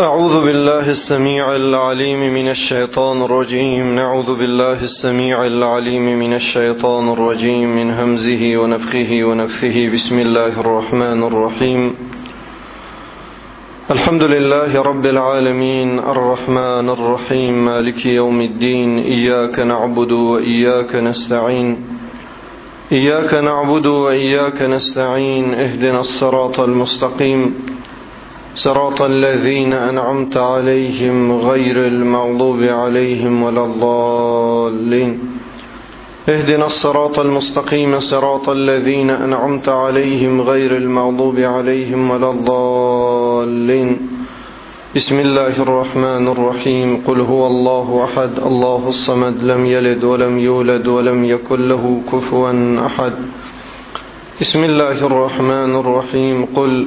أعوذ بالله السميع العليم من الشيطان الرجيم. نعوذ بالله السميع العليم من الشيطان الرجيم. من همزه ونفخه ونفثه. بسم الله الرحمن الرحيم. الحمد لله رب العالمين. الرحمن الرحيم. مالك يوم الدين. إياك نعبد وإياك نستعين. إياك نعبد وإياك نستعين. اهدنا الصراط المستقيم. صراط الذين أنعمت عليهم غير المغضوب عليهم ولا الضالين. اهدنا الصراط المستقيم صراط الذين أنعمت عليهم غير المغضوب عليهم ولا الضالين. بسم الله الرحمن الرحيم. قل هو الله أحد. الله الصمد لم يلد ولم يولد ولم يكن له كفوا أحد. بسم الله الرحمن الرحيم. قل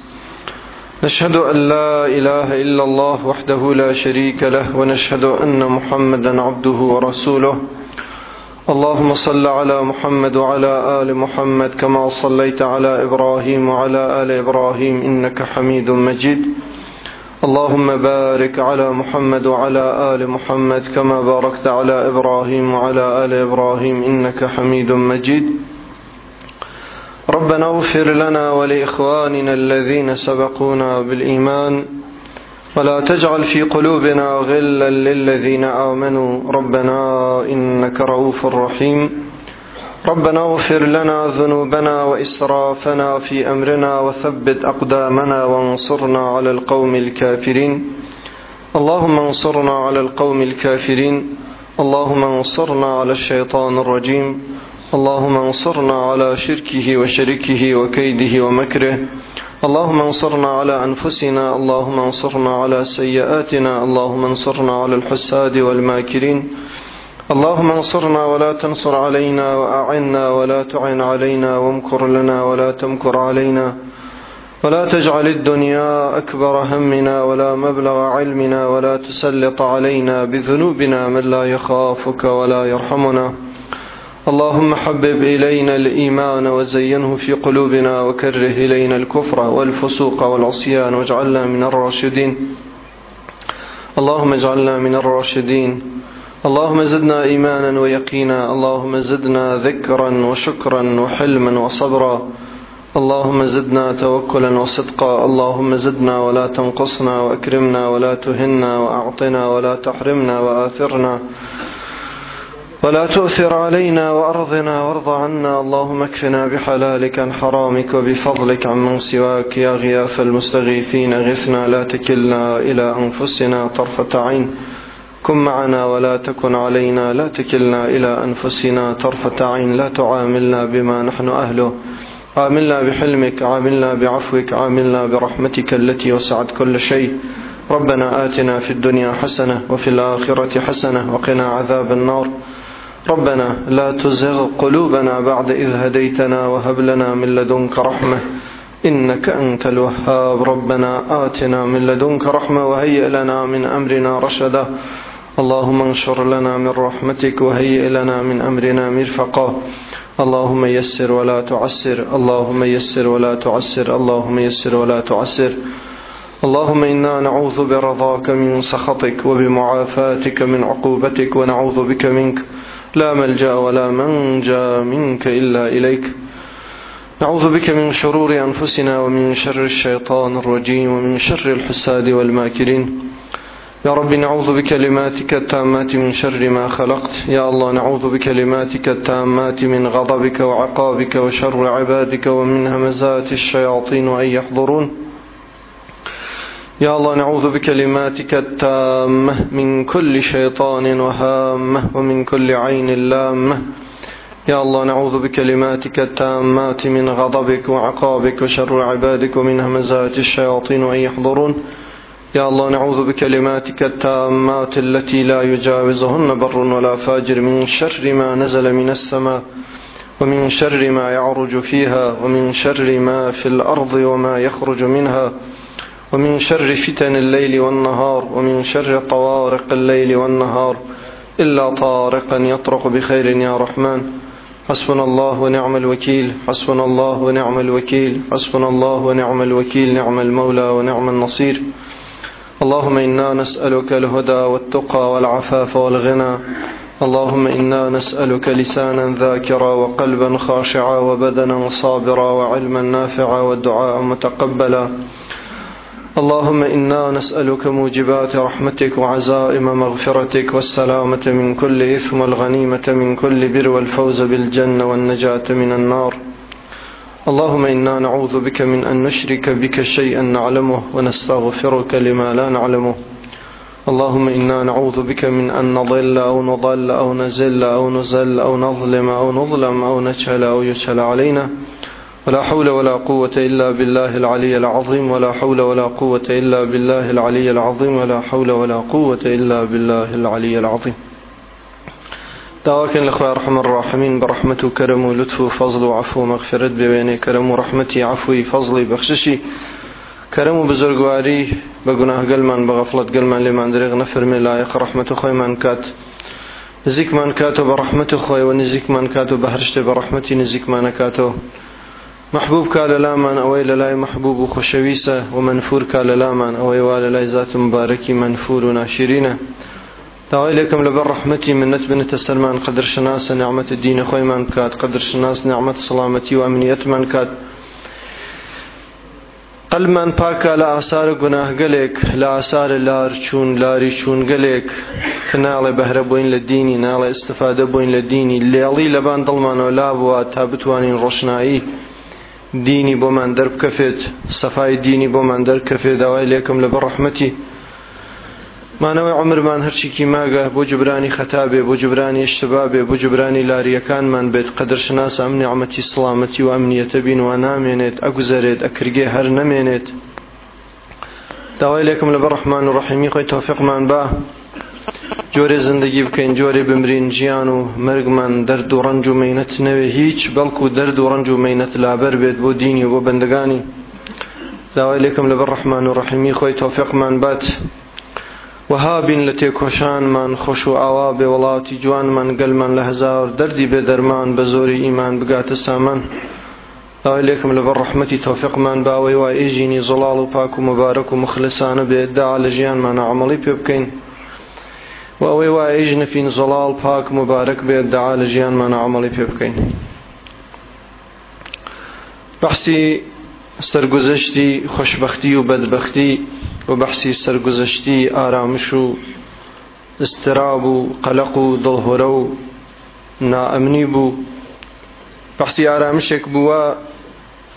نشهد أن لا إله إلا الله وحده لا شريك له ونشهد أن محمدا عبده ورسوله. اللهم صل على محمد وعلى آل محمد كما صليت على إبراهيم وعلى آل إبراهيم إنك حميد مجيد. اللهم بارك على محمد وعلى آل محمد كما باركت على إبراهيم وعلى آل إبراهيم إنك حميد مجيد. ربنا اغفر لنا ولإخواننا الذين سبقونا بالإيمان ولا تجعل في قلوبنا غلا للذين آمنوا ربنا إنك رؤوف رحيم ربنا اغفر لنا ذنوبنا وإسرافنا في أمرنا وثبت أقدامنا وانصرنا على القوم الكافرين اللهم انصرنا على القوم الكافرين اللهم انصرنا على الشيطان الرجيم اللهم انصرنا على شركه وشركه وكيده ومكره. اللهم انصرنا على أنفسنا اللهم انصرنا على سيئاتنا اللهم انصرنا على الحساد والماكرين. اللهم انصرنا ولا تنصر علينا وأعنا ولا تعن علينا وامكر لنا ولا تمكر علينا. ولا تجعل الدنيا أكبر همنا ولا مبلغ علمنا ولا تسلط علينا بذنوبنا من لا يخافك ولا يرحمنا. اللهم حبب إلينا الإيمان وزينه في قلوبنا وكره إلينا الكفر والفسوق والعصيان واجعلنا من الراشدين. اللهم اجعلنا من الراشدين. اللهم زدنا إيمانا ويقينا. اللهم زدنا ذكرا وشكرا وحلما وصبرا. اللهم زدنا توكلا وصدقا. اللهم زدنا ولا تنقصنا وأكرمنا ولا تهنا وأعطنا ولا تحرمنا وآثرنا. ولا تؤثر علينا وأرضنا وارض عنا. اللهم اكفنا بحلالك عن حرامك وبفضلك عن من سواك. يا غياث المستغيثين غثنا لا تكلنا إلى أنفسنا طرفة عين. كن معنا ولا تكن علينا لا تكلنا إلى أنفسنا طرفة عين. لا تعاملنا بما نحن أهله. عاملنا بحلمك عاملنا بعفوك عاملنا برحمتك التي وسعت كل شيء. ربنا آتنا في الدنيا حسنة وفي الآخرة حسنة وقنا عذاب النار. ربنا لا تزغ قلوبنا بعد إذ هديتنا وهب لنا من لدنك رحمة. إنك أنت الوهاب. ربنا آتنا من لدنك رحمة وهيئ لنا من أمرنا رشدا. اللهم انشر لنا من رحمتك وهيئ لنا من أمرنا مرفقا. اللهم يسر ولا تعسر. اللهم يسر ولا تعسر. اللهم يسر ولا تعسر. اللهم إنا نعوذ برضاك من سخطك وبمعافاتك من عقوبتك ونعوذ بك منك. لا ملجأ ولا منجأ منك إلا إليك. نعوذ بك من شرور أنفسنا ومن شر الشيطان الرجيم ومن شر الحساد والماكرين. يا رب نعوذ بكلماتك التامات من شر ما خلقت. يا الله نعوذ بكلماتك التامات من غضبك وعقابك وشر عبادك ومن همزات الشياطين وأن يحضرون. يا الله نعوذ بكلماتك التامة من كل شيطان وهامة ومن كل عين لامة. يا الله نعوذ بكلماتك التامات من غضبك وعقابك وشر عبادك ومن همزات الشياطين وأن يحضرون. يا الله نعوذ بكلماتك التامات التي لا يجاوزهن بر ولا فاجر من شر ما نزل من السماء ومن شر ما يعرج فيها ومن شر ما في الأرض وما يخرج منها. ومن شر فتن الليل والنهار ومن شر طوارق الليل والنهار إلا طارقا يطرق بخير يا رحمن. حسبنا الله ونعم الوكيل حسبنا الله ونعم الوكيل حسبنا الله ونعم الوكيل نعم المولى ونعم النصير. اللهم إنا نسألك الهدى والتقى والعفاف والغنى. اللهم إنا نسألك لسانا ذاكرا وقلبا خاشعا وبدنا صابرا وعلما نافعا والدعاء متقبلا. اللهم إنا نسألك موجبات رحمتك وعزائم مغفرتك والسلامة من كل إثم والغنيمة من كل بر والفوز بالجنة والنجاة من النار. اللهم إنا نعوذ بك من أن نشرك بك شيئا نعلمه ونستغفرك لما لا نعلمه. اللهم إنا نعوذ بك من أن نضل أو نضل أو نزل أو نزل أو نظلم أو نظلم أو نجهل أو يجهل علينا. ولا حول ولا قوة إلا بالله العلي العظيم ولا حول ولا قوة إلا بالله العلي العظيم ولا حول ولا قوة إلا بالله العلي العظيم. دعواك الأخوة رحم الراحمين برحمة كرم ولطف وفضل وعفو ومغفرة ببيني كرم ورحمتي عفوي فضلي بخششي. كرم وبزرگواري بقناه قلمان بغفلت قلمان لمن درغ نفر من لايق رحمة خوي من كات نزيك من كاتو برحمة خوي ونزيك من كاتو بهرشت برحمتي نزيك من كاتو محبوب کا لە لامان ئەوەی لە لای محبوب و خۆشەویستە و منفور کا لە لامان ئەوەی وا لە لای زات مبارەکی منفور و ناشرینە. داوای لێکم لەبەر ڕحمەتی منەت بنتە سەرمان قدرشناسە نعممەت دینە خۆیمان بکات قدرشناس نعممەت سلامەتی و ئەمنیەتمان کات. قەلمان پاکە لە ئاسارە گوناهگەلێک لە ئاسارە لار چوون لاری چوون گەلێک. کە ناڵێ بەهرە بووین لە دینی ناڵێ استفادە بووین لە دینی. لێڵی لەبان دڵمانەوە لا بووە تا بتوانین ڕۆشنایی. دینی بۆمان دەربکەفێت سەفای دینی بۆمان دەرکەفێت داوای لێکم لە بەڕەحمەتی. مانەوەی عمرمان هەرچیکی ماگە بۆ جبرانی خەتابێ بۆ جبرانی اشتبا بێ بۆ جبرانی لاریەکانمان بێت قەدرشناس ئەم نیعمەتی سڵامەتی و ئەمنیەتە بین و نامێنێت ئەگوزارێت ئەکرگێ هەر نەمێنێت. داوای لێکم لە بەڕەحمان و ڕەحیمی خۆی تۆفیقمان با. جۆرێ زندگی بکەین جۆرێ بمرین ژیان و مرگمان دەرد و ڕنج و مینەت نەوێ هیچ بەڵکو دەرد و ڕنج و مینەت لابەر بێت بۆ دینی و بۆ بەندەگانی داوای لێکم لە بەڕەحمان و ڕەحیمی خۆی تۆفیقمان بات وهابین لە تێکۆشانمان خۆش و ئاوا بێ وڵاتی جوانمان گەلمان لە هزار دەردی بێ دەرمان بە زۆری ئیمان بگاتە سامان. داوای لێکم لە بەڕەحمەتی تۆفیقمان باوەی وای ئێژینی زڵاڵ و پاک و مبارەک و مخلسانە بێ دا لە ژیانمانە عملی پێ بکەین. وأوي وعيش نفين زلال باك مبارك بيد دعا لجيان من عملي بيبكين بحثي سرگزشتی خوشبختی و بدبختی و بحثی سرگزشتی آرامش و استراب و قلق و دڵهۆرە و نائەمنی بوو. بەحسی ئارامشێک بووە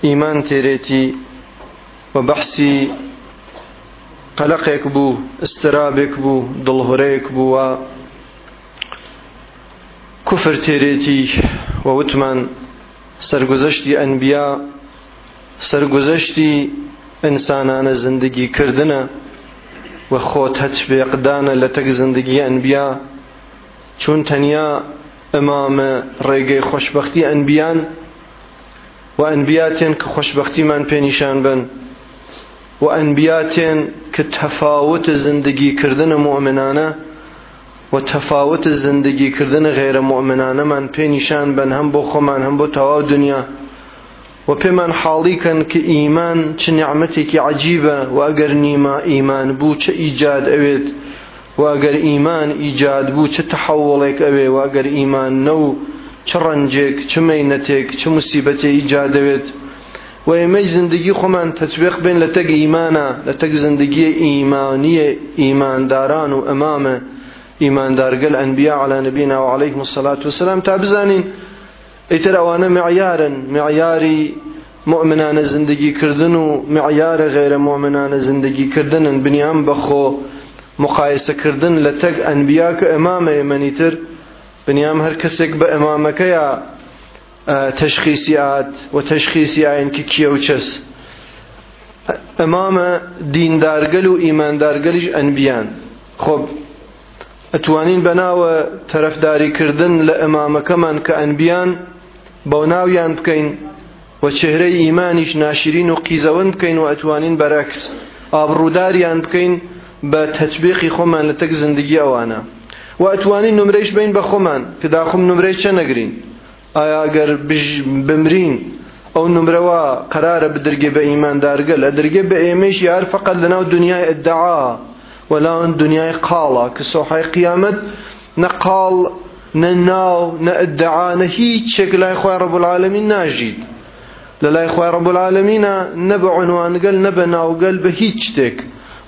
ئیمان تێرێتی و بەحسی قەلقێک بوو استرابێک بوو دڵهورەیەک بووە کوفر تێرێتی و وتمان سەرگوزەشتی ئەنبیا سەرگوزەشتی ئینسانانە زندگی کردنە و خۆت هەچ بێقدانە لە تەک زندگی ئەنبیا چون تەنیا ئەمامە ڕێگەی خۆشببختی ئەنبیان و ئەنبیاتێن کە خۆشببختیمان پێنیشان بن. و ئەنبیاتێن کە تەفاوت زندگیکردنە مؤمنانە و تەفاوت زندگیکردنە غێرە مؤمنانەمان پێنیشان بن هەم بۆ خۆمان هەم بۆ تەواو دنیا. و پێمان حاڵیکەن کە ئیمان چ نیعممەتێکی عجیبە و ئەگەر نیما ئیمان بوو چه ئیجاد ئەوێت واگەر ئیمان ئیجاد بوو چه تەحەوڵێک ئەوێ واگەر ئیمان نە و چ ڕەنجێک چ مەینەتێک چ مسیبەتێ ئیجادەوێت و ئێمەی زندگی خۆمان تەسبێق بێن لە تەگ ئیمانە لە تەک زندگی ئیمانیە ئیمانداران و ئەمامە ئیماندارگەل ئەنبیا على نبینا و عليهم الصلاة والسلام تا بزانین ئیتر ئەوانە معیارن معیاری مؤمنانە زندگی کردن و معیارە غێرە مؤمنانە زندگی کردنن بنیان بەخۆ مقایسەکردن لە تەک ئەنبیا کە ئەمامە ئێمەنیتر بنیام هەر کەسێک بە ئەمامەکەیە تشخیصیات و تشخیصی ئاین کە کیە و چەس ئەمامە دیندارگەل و ئیماندارگەلیش ئەنبیان خۆ ئەتوانین بەناوە تەرەفداریکردن لە ئەمامەکەمان کە ئەنبیان بەو ناویان بکەین و چهرەی ئیمانیش ناشرین و قیزەوەند بکەین و ئەتوانین بەرەکس ئابڕووداریان بکەین بە تەتبیقی خۆمان لە تەک زندگی ئەوانە. و ئەتوانین نمرەیش بین بە خۆمان کە داخم نمرەی چە نەگرین؟ ئایا ئەگەر بمرین ئەو نمرەوە قرارە بدرگێ بە ئیماندارگە لە دەرگێ بە ئێمەش یار فقط لەناو دنیای ئەدعا وەلاون دنیای قاڵە کە سۆحای قیامەت نەقاڵ نە ناو نە ئەدعا نە هیچ شێک لای خۆی ڕەب العالەمین ناژید لە لای خۆی ڕەب العالەمینە نە بە عنوانگەل نە بە ناوگەل بە هیچ شتێک.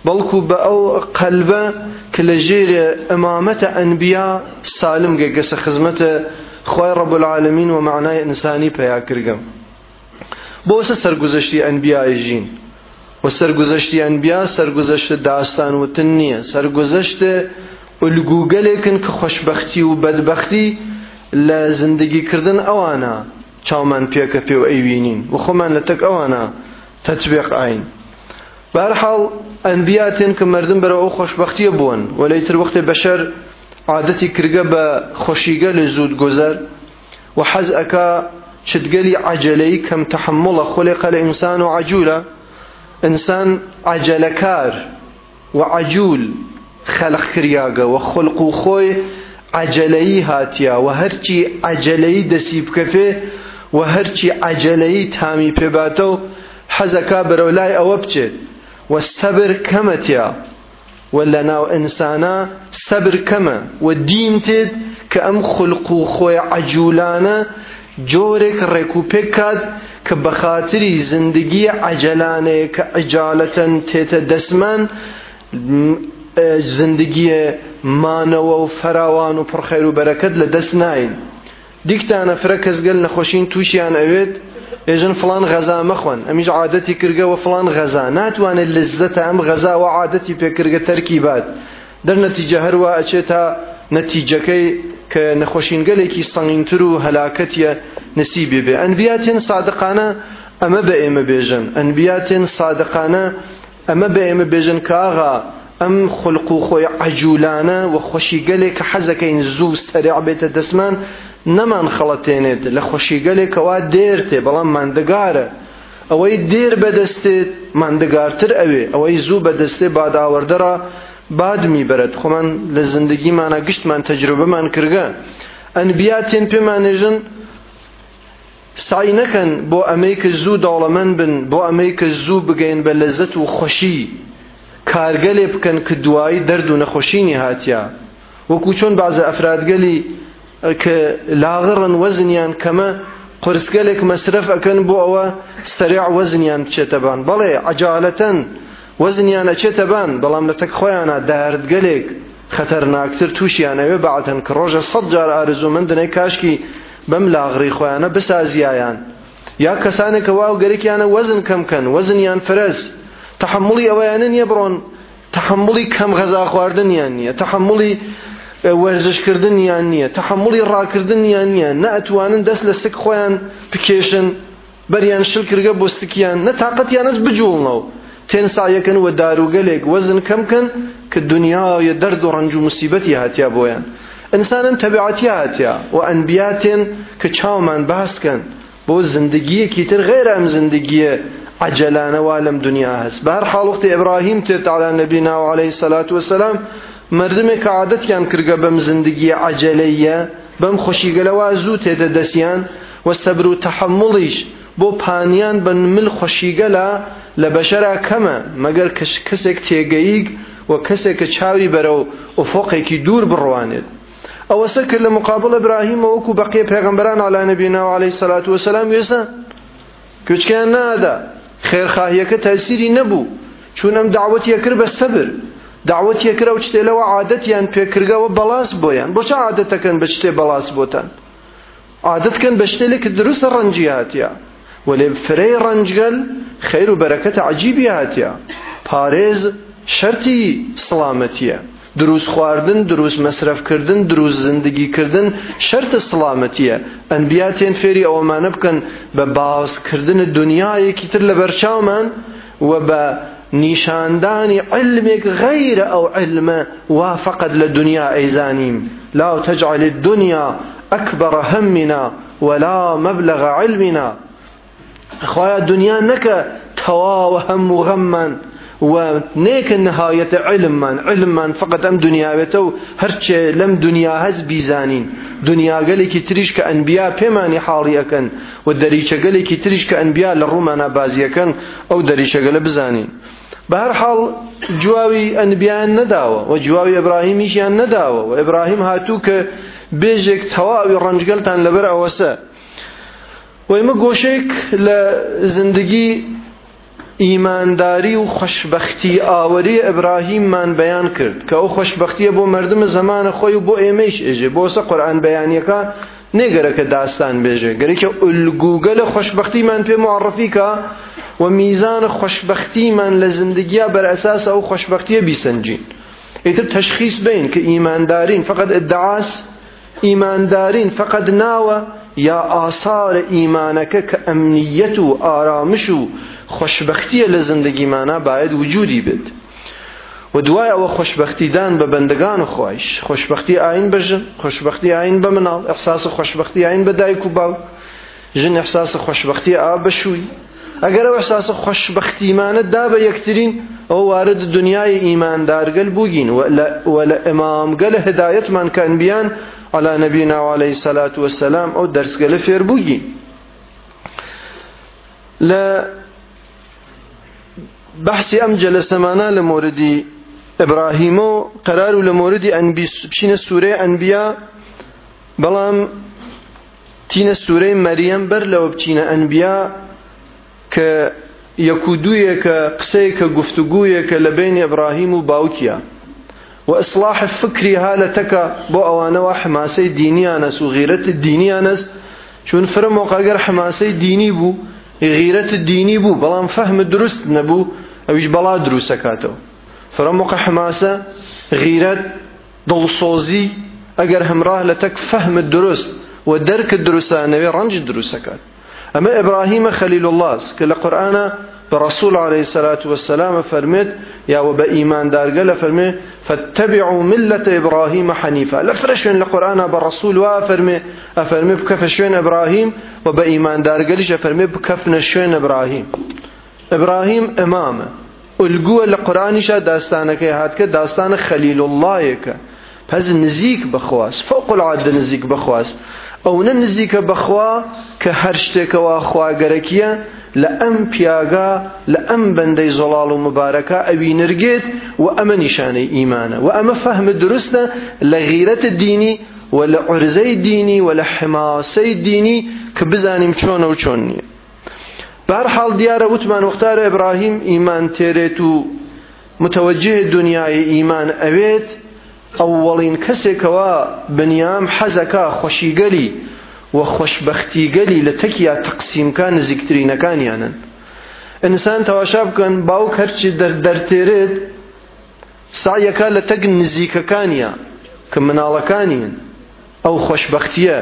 بەڵکو بە ئەو قەلبە کە لە ژێرە ئەمامەتە ئەنبیا سالم گەگەسە خزمەتە خۆی ڕەب العالەمین و معنای ئینسانی پیا کردگەم بۆسە سەرگوزەشتی ئەنبیای ژین. و سەرگوزەشتی ئەنبیا سەرگوزەشتە داستان وتن نییە. سەرگوزەشتە ئولگوگەلێکن کە خۆشببختی و بەدبختی لە زندگیکردن ئەوانە. چاومان پێکە پێ و ئەیوینین. و خۆمان لە تەک ئەوانە تەتبێق ئاین. بارحاڵ ئەنبیاتێن کە مردم بەرە ئەو خۆشببختیە بوون. وەلەیتر وەختێ بەشەر عادەتی کردگە بە خۆشیگە لە زود گۆزەر و حەز ئەکا شتقلي عجلي كم تحمله خلق الإنسان عجولة إنسان عجلكار وعجول خلق كرياغا وخلق خوي عجلي هاتيا وهرچي عجلي دسيب كفي وهرچي عجلي تامي بباتو حزكا برولاي أو بچه والصبر كمتيا ولا ناو إنسانا صبر كما والدين تد كأم خلقو خوي عجولانا جۆرێک ڕێکوپێک کات کە بە خاتری زندگی عجلانەیە کە عجالەتەن تێتە دەسمان زندگیە مانەوە و فەراوان و پڕخێر و بەرەکەت لە دەست ناین دیکتانە فرە کەسگەل نەخۆشین تووشیان ئەوێت ئێژن فلان غەزا مەخۆن ئەمیش عادەتی کردگەوە فلان غەزا. ناتوانێت لەزەتە ئەم غەزا و عادەتی پێکردگە تەرکی بات دەرنەتیجە هەروە ئەچێتە نەتیجەکەی کە نەخۆشینگەلێکی سەنگینتر و هەلاکەتیە نسیبێ بێ. ئەنبیاتێن سادقانە ئەمە بە ئێمە بێژن. ئەنبیاتێن سادقانە ئەمە بە ئێمە بێژن کاغا ئەم خلق و خۆی عجولانە و خۆشیگەلێک کە نەمان خەڵەتێنێت لە خۆشیگەلێکەوە دێرتێ بەڵام ماندگارە. ئەوەی دێر بەدەستێت ماندگارتر ئەوێ. ئەوەی زوو بەدەستێ باد آورده را باد میبرد خۆمان لە زندگیمانە گشتمان تەجروبەمان کردگە. ئەنبیاتێن پێمانێژن سعی نەکەن بۆ ئەمەی کە زوو داوڵەمەند بن بۆ ئەمەی کە زوو بگەین بە لەزەت و خۆشی. کارگەلێ بکەن کە دوایی دەرد و نەخۆشینی هاتیە وەکو چۆن بازە ئەفرادگەلی کە لاغڕن وەزنیان کەمە قرسگەلێک مەسرف ئەەکەن بۆ ئەوە سەریع وەزنیان بچێتەبان بەڵێ عجالەتەن وەزنیان ئەچێتە بان بەڵام لە تەک خۆیانە داردگەلێک خەتەرناکتر تووشیانەوێ بەعاتەن کە ڕۆژە سەد جار ئارزومەندنەی کاشکی بەم لاغڕی خۆیانە بسازیایان. یا کەسانێکە واو گەرێکیانە وەزن کەمکەن وەزنیان فرەز. تحملی ئەوەیانە نییە بڕۆن. تحملی کەم غەزا خواردنیان نییە. تحملی وەرزشکردنیان نییە تحملی ڕاکردنیان نییە نە ئەتوانن دەست لە سک خۆیان بکێشن بەریان شل کردگە بۆ سکیان نە تااقەتیانەس بجوڵنەوە. تێن سایەکەن و داروگەلێک وەزن کەمکەن کە دنیاە دەرد و ڕنج و مسیبەتی هاتیا بۆیان ئینسانن تەبیعەتی هاتیا و ئەنبیاتێن کە چاومان باسکەن بۆ زندگیەکی تر غێر ئەم زندگیە عجلانەوە لەم دنیا هەست. بەر حاڵوختی ئیبراهیم تێت على نەبینا و عليه الصلاة والسلام مردمێک کە عادەتیان کردگە بەم زندگی عجلەیە بەم خۆشیگەلەوە زوو تێدە دەستیان و سەبر و تەحمڵیش بۆ پانیان بە مل خۆشیگەلە لە بەشەرا کەمە مەگەر کەسێک تێگەیگ و کەسێک کە چاوی بەرەو ئۆفۆقێکی دوور بڕوانێت. ئەوەسە کرد لە مقابل ئبراهیمە وەکو بەقیە پێغمبەران علا نەبینا و عليه سەلات وسلام وێسە کوچکیان نادا خێرخاهیەکە تەسیری نەبوو چونەم داوەتیە کرد بە سەبر. داوەتیە کرە و شتێلەوە عادەتیان پێکردەوە بەڵاس بۆیان. بۆچە عادەتەکەن بە شتێ بەڵاس بۆتان؟ عادەتکەن بە شتێلێک دروستە ڕەنجی هاتیە. وەلێ فرەی ڕەنجگەل خەیر و بەرەکەت عجیبی هاتیە. پارێز شەرتی سڵامەتیە دروست خواردن دروست مەسرفکردن دروست زندگیکردن شەرتە سڵامەتیە ئەنبیاتێن فێری ئەوەمانە بکەن بە باسکردن دنیایەکی تر لە بەرچاومان و بە نیشاندانی علمێک غەیرە ئەو علمە وا فقط لە دنیا ئەیزانیم لا تجعل الدنيا أكبر همنا ولا مبلغ علمنا. خوايا دنيا نكا توا وهم و نيك النهاية علم من علم من فقط أم دنيا بتو هرچ لم دنيا هز بيزانين. دنيا قالك تريش كأنبياء بماني حالي أكن والدريشة قالك تريش كأنبياء للرومانا بازي أكن بە هەر حاڵ جواوی ئەنبیان نەداوە و جواوی ئەبراهیمیشیان نەداوە و ئەبراهیم هاتوو کە بێژێک تەواوی ڕەنجگەلتان لەبەر ئەوەسە. وەمە گۆشێک لە زندگی ئیمانداری و خوشببختی ئاوەری ئەبراهیممان بەیان کرد کە ئەو خوشببختیە بۆ مردمە زمانە خۆی و بۆ ئێمەش ئێژێ بۆسە قورآان بەیانیەکە نێگەرەکە داستان بێژێ گەرێکە ئولگوگە لە خوشببختیمان پێ معڕفیکە و میزان خۆشببختیمان لە زندگیە بەرئساس ئەو خۆشببختیە بیسەنجین. ئیتر تشخیص بین کە ئیماندارین فقط ادعاس ئیماندارین فقط ناوە یا ئاسارە ئیمانەکە کە ئەمنیەت و ئارامش و خۆشببختیە لە زندگیمانە باید وجودی بێت. و دوای ئەوە خۆشببختیدان بە بەندگان و خۆش. خۆشببختی ئاین بژن خۆشببختی ئاین بە مناڵ. ئەحساس خۆشببختی ئاین بە دایک و باو. ژن ئەحساس ئەگەر ئەو ئەساسە خۆشببختیمانە دا بە یەکترین ئەو وارد دنیای ئیماندارگەل بووگین. وە لە ئەمامگە لە هدایەتمان کەنبیان ئەلا نەبی ناواالەی سەلات وەسەسلام ئەو دەرسگە لە فێر بووگین. لە بەحسی ئەم جەلەسەمانە لە موردی ئەبراهیم و قەرار و لە موردی ئەنبی بچینە سوورێ ئەنبیا بەڵام تینە سوورەی مەریەم بەر لەوە بچینە ئەنبیا السورة مريم بر لو بچين أنبياء ك يكودوية كقسي كقفتقوية كلبين إبراهيم وباوكيا وإصلاح فكري هالتك بو أوانوا حماسي دينيانس وغيرة الدينيانس شون فرمو قاقر حماسي ديني بو غيرة الديني بو بلان فهم درست نبو أويش بلا دروس كاتو فرمو حماسة غيرة دڵسۆزی ئەگەر همراه لە تەک فەهم دروست و دەرک دروستانەوێ ڕەنج دروستەکات ئەمە ئەبراهیمە خەلیل الله لە قورآانە برسول عليه الصلاة والسلام فرمت يا وبا إيمان دارقل فرمي فاتبعوا ملة إبراهيم حنيفا. لفرشين القرآن برسول وافرمي أفرمي بكف شوين إبراهيم وبا إيمان دارقلش أفرمي بكف شوين إبراهيم. إبراهيم إمامه القوة القرآنش داستانك هاتك داستان خليل الله پس نزیک بخواس فوق العادة نزیک بخواس. او نه نزیک بخوا که هر شتێکەوە خواگەرەکیە لە ئەم پیاگا لە بەندەی زۆڵاڵ و مبارەکە ئەوی نرگێت و ئەمە نیشانەی ئیمانە. و ئەمە فەهمە دروستە لە غیرەتە دینی و لە دینی و لە دینی کە بزانیم چۆنە و چۆن نییە. بەرحاڵ دیارە وتمان وەختارە ئەبراهیم ئیمان تێرێت و متوجه دنیای ئیمان ئەوێت. ئەوەڵین کەسێکەوە بنیام حەزەکە خۆشیگەلی و خۆشببختیگەلی لە تەکیا تەقسیمکان نزیکترینەکانیانن. ئینسان تەواشا بکەن باوک هەرچی دەرتێرێت سایەکە لە تەک نزیکەکانیە کە مناڵەکانیان ئەو خۆشببختیە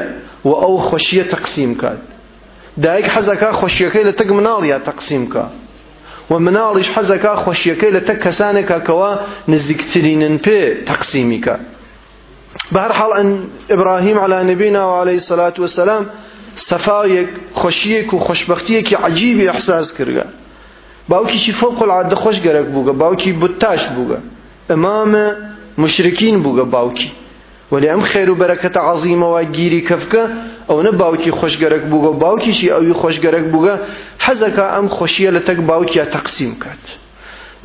و ئەو خۆشیە تەقسیم کات دایک حەزەکە خۆشیەکەی لە تەک مناڵیا تەقسیم کە و مناڵیش حەزەکە خۆشیەکەی لە تەک کەسانێکە کەەوە نزیکترینن پێ تەقسیمیکە. بەهرحاڵ ئیبراهیم على نبینا وعليه الصلاة والسلام سەفاوێک خۆشیەک و خۆشببختیەکی عجیبی ئەحساس کردگە. باوکیشی فوق العادە خۆش گەرەک بووگە باوکی بوتاش بووگە. ئەمامە مشرکین بووگە باوکی. ولی ئەم خێر و بەرەکەتە عظیمەوە گیری کەفکە ئەوە باوکی خۆشگەرەک بووگە باوکیشی ئەوی خۆشگەرەک بووگە حەزەکە ئەم خۆشیە لە تەک باوکیا تەقسیم بکات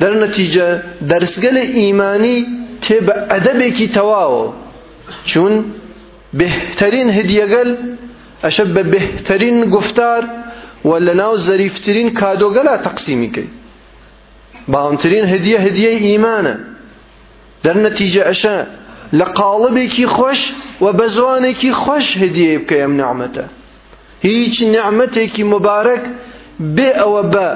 دەر نەتیجە دەرسگە لە ئیمانی تێ بە ئەدەبێکی تەواوە. چون بهترین هدیەگەل ئەشە بە بهترین گفتار و لە ناو زەریفترین کادۆگەلا تەقسیمیکەی باونترین هدیە هدیەی ئیمانە. دەر نەتیجە ئەشە لە قاڵبێکی خۆش و بە زوانێکی خۆش هدیە بکە ئەم نعمەتە. هیچ نعمەتێکی مبارەک بێ ئەوە بە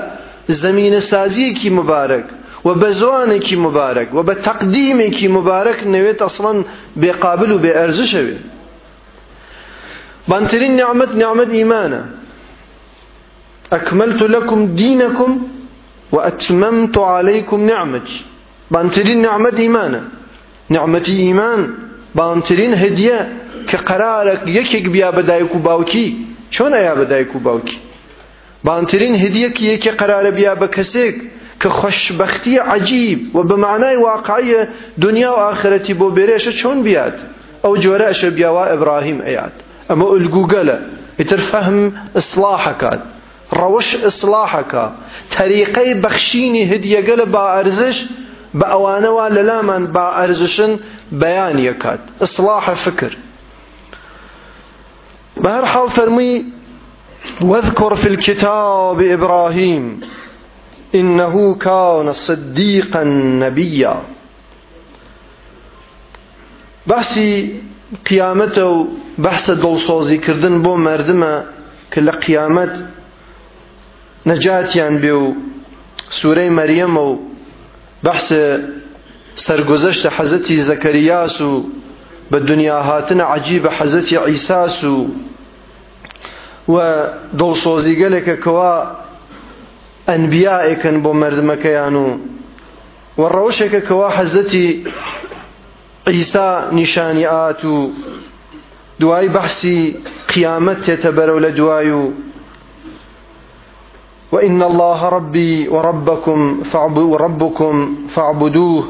زمینە سازیەکی مبارەک و بە زوانێکی مبارەك و بە تەقدیمێکی مبارەك نەوێت ئەسڵەن بێقابل و بێ ئەرزشەوێ بانترین نعمت نعمت ئیمانە ئەکملت لەکم دینەکم وأتممت عليكم نعمتي بانترين نعمة إيمانا نعمة إيمان بانترين هدية كقرارك يكيك بيا بدايكو باوكي شون يا بدايكو باوكي بانترين هدية كي يكي قرار بيا بكسيك كخشبختي عجيب وبمعنى واقعية دنيا وآخرتي بو بيريش شون بيات أو جوراش بيوا إبراهيم أيات أما الجوجل يترفهم إصلاحك روش إصلاحك طريقي بخشيني هدية قل با أرزش بأوانوا للامان با أرزشن بيان يكاد إصلاح فكر بهر حال فرمي واذكر في الكتاب إبراهيم إنه كان صديقا نبيا. بحثي قيامته بحث دڵسۆزی کردن بۆ مردمە کە لە قیامەت نەجاتیان بێ و سوورەی مەریەمە و بەحس سەرگۆزەشتە حەزەتی زەکەریاس و بە دنیا و دڵسۆزی گەلێکە کەوا ئەنبیاءێکن بۆ مردمەکەیان و و ڕەوشێکە کەوا حەزەتی عیسا نیشانی ئات و دوای بەحسی قیامەت تێتە بەرەو لە دوای و وإن الله ربي وربكم وربكم فاعبدوه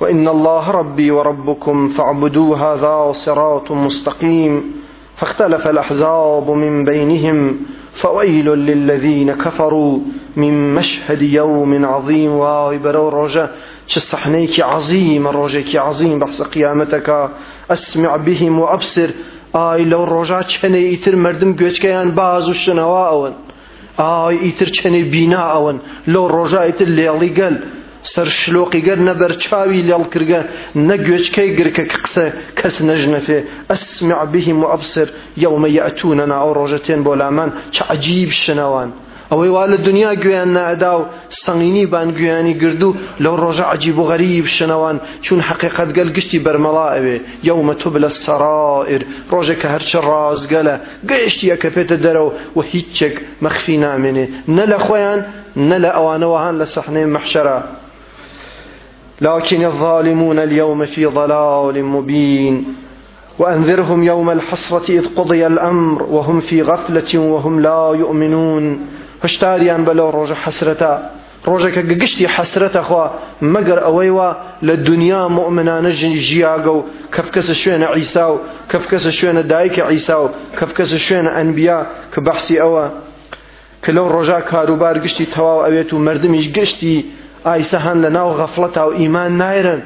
وإن الله ربي وربكم فاعبدوه هذا صراط مستقيم فاختلف الأحزاب من بينهم فويل للذين كفروا من مشهد يوم عظيم. وبرو رجاء صحنيك عظيم الرجاك عظيم بحث قيامتك أسمع بهم وأبصر آي لو الرجاء كان يتر مردم گوچکیان باز و شنوا ئیتر چەنێ بینا ئەوەن لەو ڕۆژا ئیتر لێڵی گەل سەر شلۆقی گەر نەبەر چاوی لێڵ کردگە نەگوێچکەی گرکە قسە کەس نەژنەفێ. ئەسمع بهم وأبصر يوم يأتوننا أو ڕۆژەتێن بۆ لامان چ عجیب شنەوان. ئەوەی وا لە دنیا گوێیان نەئەدا و سەنگینی بان گوێیانی گردو لەو ڕۆژە عجیب و غەریب شنەوان چون حقیقت گەل گشتی بەرمەڵا ئەوێ. یومە تو لە سەرائر ڕۆژێک کە هەرچە ڕازگەلە گەیشتی ئەکە پێتە دەرەوە و هیچێک مەخفی نامێنێ. نە لە خۆیان نە لە ئەوانەوە هەان لە سەحنەی مەحشەرە لكن الظالمون اليوم في ضلال مبين. وأنذرهم يوم الحسرة إذ قضي الأمر وهم في غفلة وهم لا يؤمنون. هشتاریان بەلەو ڕۆژە حەسرەتە ڕۆژێکە گشتی حەسرەتە خوا مەگەر ئەوەی وە لە دنیا مؤمنانە ژیاگە و کەفکەسە شوێنە عیسا و کەفکەسە شوێنە دایکە عیسا و کەفکەسە شوێنە ئەنبیا کە بەحسی ئەوە کە لەو ڕۆژا کاروبار گشتی ئایسە هەن لە ناو غەفڵەتا و ئیمان نایرن.